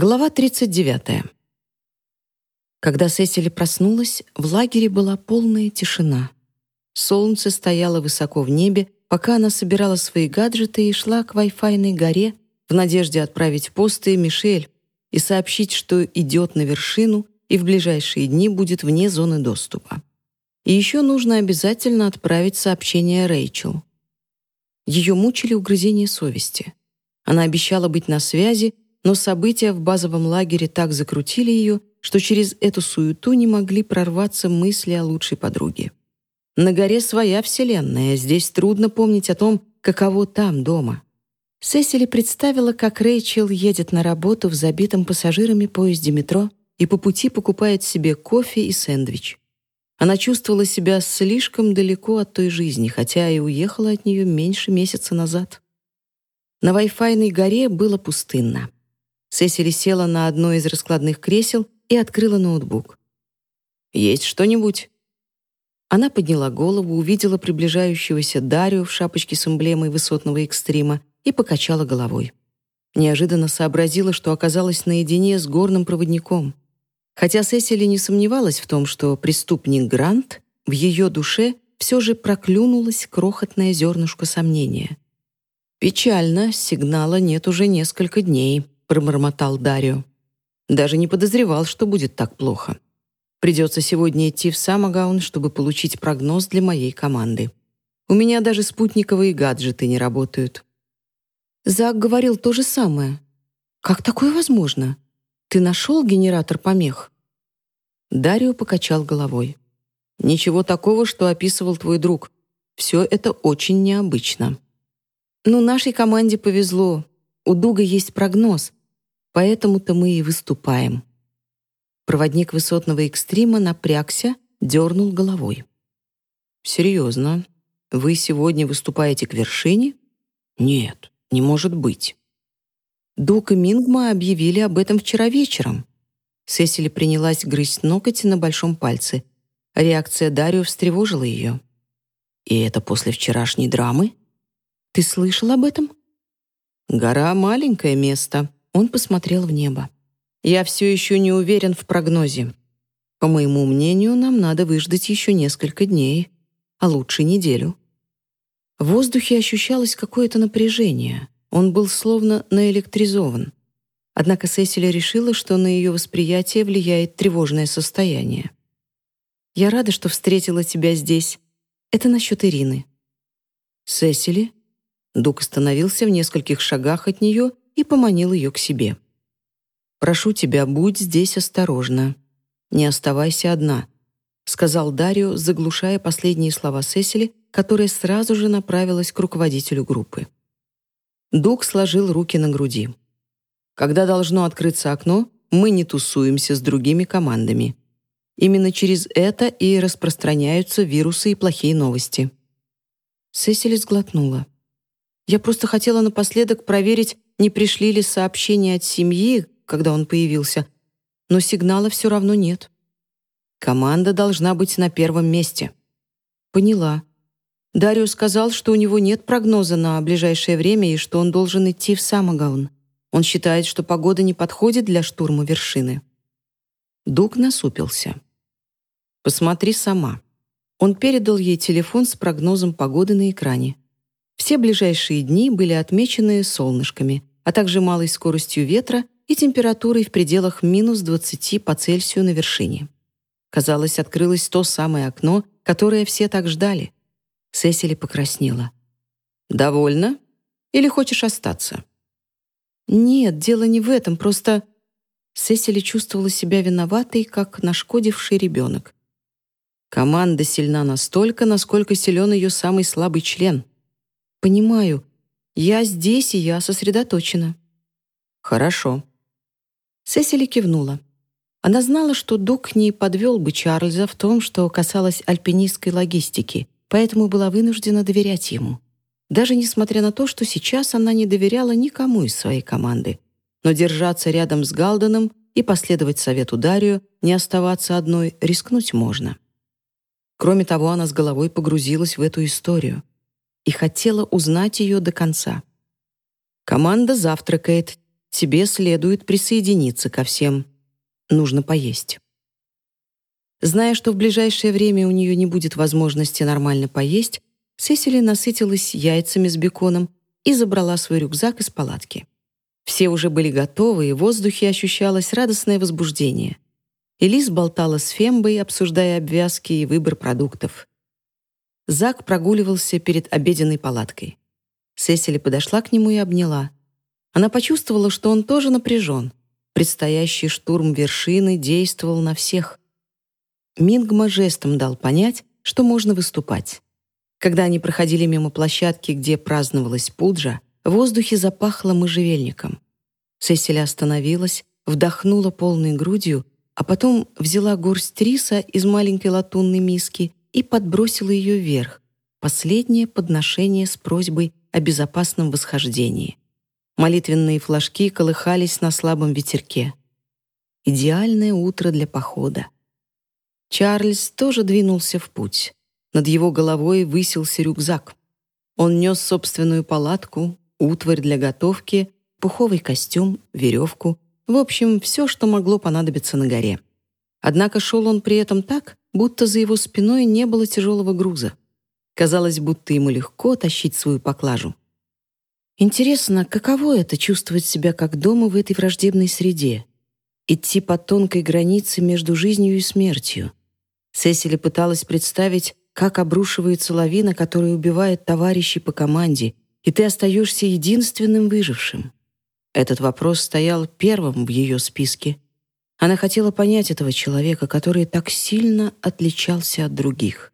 Глава 39. Когда Сесили проснулась, в лагере была полная тишина. Солнце стояло высоко в небе, пока она собирала свои гаджеты и шла к Wi-Fi горе в надежде отправить посты Мишель и сообщить, что идет на вершину и в ближайшие дни будет вне зоны доступа. И еще нужно обязательно отправить сообщение Рэйчел. Ее мучили угрызения совести. Она обещала быть на связи, но события в базовом лагере так закрутили ее, что через эту суету не могли прорваться мысли о лучшей подруге. На горе своя вселенная, здесь трудно помнить о том, каково там дома. Сесили представила, как Рэйчел едет на работу в забитом пассажирами поезде метро и по пути покупает себе кофе и сэндвич. Она чувствовала себя слишком далеко от той жизни, хотя и уехала от нее меньше месяца назад. На Wi-Fi горе было пустынно. Сесили села на одно из раскладных кресел и открыла ноутбук. «Есть что-нибудь?» Она подняла голову, увидела приближающегося Дарью в шапочке с эмблемой высотного экстрима и покачала головой. Неожиданно сообразила, что оказалась наедине с горным проводником. Хотя Сесили не сомневалась в том, что преступник Грант в ее душе все же проклюнулось крохотное зернышко сомнения. «Печально, сигнала нет уже несколько дней», пробормотал Дарио. Даже не подозревал, что будет так плохо. Придется сегодня идти в Самогаун, чтобы получить прогноз для моей команды. У меня даже спутниковые гаджеты не работают. Зак говорил то же самое. Как такое возможно? Ты нашел генератор помех? Дарио покачал головой. Ничего такого, что описывал твой друг. Все это очень необычно. Ну, нашей команде повезло. У Дуга есть прогноз, Поэтому-то мы и выступаем. Проводник высотного экстрима напрягся, дернул головой. «Серьезно? Вы сегодня выступаете к вершине?» «Нет, не может быть». Дук и Мингма объявили об этом вчера вечером. Сесили принялась грызть ноготь на большом пальце. Реакция Дарио встревожила ее. «И это после вчерашней драмы?» «Ты слышал об этом?» «Гора — маленькое место», он посмотрел в небо. «Я все еще не уверен в прогнозе. По моему мнению, нам надо выждать еще несколько дней, а лучше неделю». В воздухе ощущалось какое-то напряжение. Он был словно наэлектризован. Однако Сесилия решила, что на ее восприятие влияет тревожное состояние. «Я рада, что встретила тебя здесь. Это насчет Ирины». «Сесили?» Дук остановился в нескольких шагах от нее и поманил ее к себе. «Прошу тебя, будь здесь осторожна. Не оставайся одна», сказал Дарио, заглушая последние слова Сесили, которая сразу же направилась к руководителю группы. Дуг сложил руки на груди. «Когда должно открыться окно, мы не тусуемся с другими командами. Именно через это и распространяются вирусы и плохие новости». Сесили сглотнула. «Я просто хотела напоследок проверить, не пришли ли сообщения от семьи, когда он появился, но сигнала все равно нет. Команда должна быть на первом месте. Поняла. Дарио сказал, что у него нет прогноза на ближайшее время и что он должен идти в Самогаун. Он считает, что погода не подходит для штурма вершины. Дуг насупился. «Посмотри сама». Он передал ей телефон с прогнозом погоды на экране. Все ближайшие дни были отмечены солнышками, а также малой скоростью ветра и температурой в пределах минус 20 по Цельсию на вершине. Казалось, открылось то самое окно, которое все так ждали. Сесили покраснела. «Довольно? Или хочешь остаться?» «Нет, дело не в этом, просто...» Сесили чувствовала себя виноватой, как нашкодивший ребенок. Команда сильна настолько, насколько силен ее самый слабый член. «Понимаю, я здесь, и я сосредоточена». «Хорошо». Сесили кивнула. Она знала, что Дук не подвел бы Чарльза в том, что касалось альпинистской логистики, поэтому была вынуждена доверять ему. Даже несмотря на то, что сейчас она не доверяла никому из своей команды. Но держаться рядом с Галденом и последовать совету Дарию, не оставаться одной, рискнуть можно. Кроме того, она с головой погрузилась в эту историю и хотела узнать ее до конца. Команда завтракает. тебе следует присоединиться ко всем. Нужно поесть. Зная, что в ближайшее время у нее не будет возможности нормально поесть, Сесили насытилась яйцами с беконом и забрала свой рюкзак из палатки. Все уже были готовы, и в воздухе ощущалось радостное возбуждение. Элис болтала с Фембой, обсуждая обвязки и выбор продуктов. Зак прогуливался перед обеденной палаткой. Сесили подошла к нему и обняла. Она почувствовала, что он тоже напряжен. Предстоящий штурм вершины действовал на всех. Мингма жестом дал понять, что можно выступать. Когда они проходили мимо площадки, где праздновалась пуджа, в воздухе запахло можжевельником. Сесили остановилась, вдохнула полной грудью, а потом взяла горсть риса из маленькой латунной миски и подбросила ее вверх. Последнее подношение с просьбой о безопасном восхождении. Молитвенные флажки колыхались на слабом ветерке. Идеальное утро для похода. Чарльз тоже двинулся в путь. Над его головой высился рюкзак. Он нес собственную палатку, утварь для готовки, пуховый костюм, веревку, в общем, все, что могло понадобиться на горе. Однако шел он при этом так, будто за его спиной не было тяжелого груза. Казалось, будто ему легко тащить свою поклажу. Интересно, каково это чувствовать себя как дома в этой враждебной среде? Идти по тонкой границе между жизнью и смертью. Сесили пыталась представить, как обрушивается лавина, которая убивает товарищей по команде, и ты остаешься единственным выжившим. Этот вопрос стоял первым в ее списке. Она хотела понять этого человека, который так сильно отличался от других.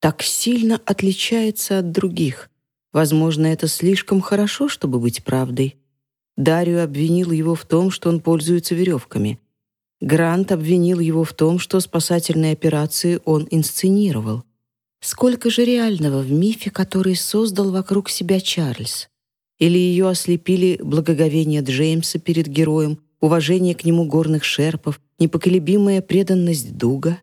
Так сильно отличается от других — Возможно, это слишком хорошо, чтобы быть правдой. Дарью обвинил его в том, что он пользуется веревками. Грант обвинил его в том, что спасательные операции он инсценировал. Сколько же реального в мифе, который создал вокруг себя Чарльз? Или ее ослепили благоговение Джеймса перед героем, уважение к нему горных шерпов, непоколебимая преданность Дуга?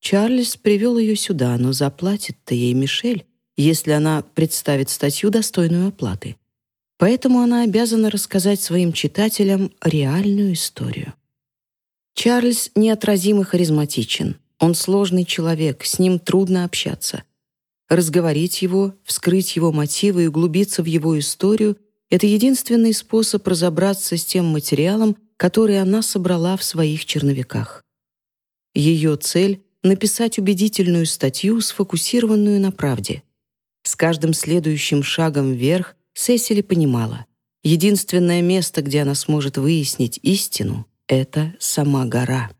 Чарльз привел ее сюда, но заплатит-то ей Мишель, если она представит статью, достойную оплаты. Поэтому она обязана рассказать своим читателям реальную историю. Чарльз неотразимо харизматичен. Он сложный человек, с ним трудно общаться. Разговорить его, вскрыть его мотивы и углубиться в его историю — это единственный способ разобраться с тем материалом, который она собрала в своих черновиках. Ее цель — написать убедительную статью, сфокусированную на правде — с каждым следующим шагом вверх Сесили понимала, единственное место, где она сможет выяснить истину, это сама гора.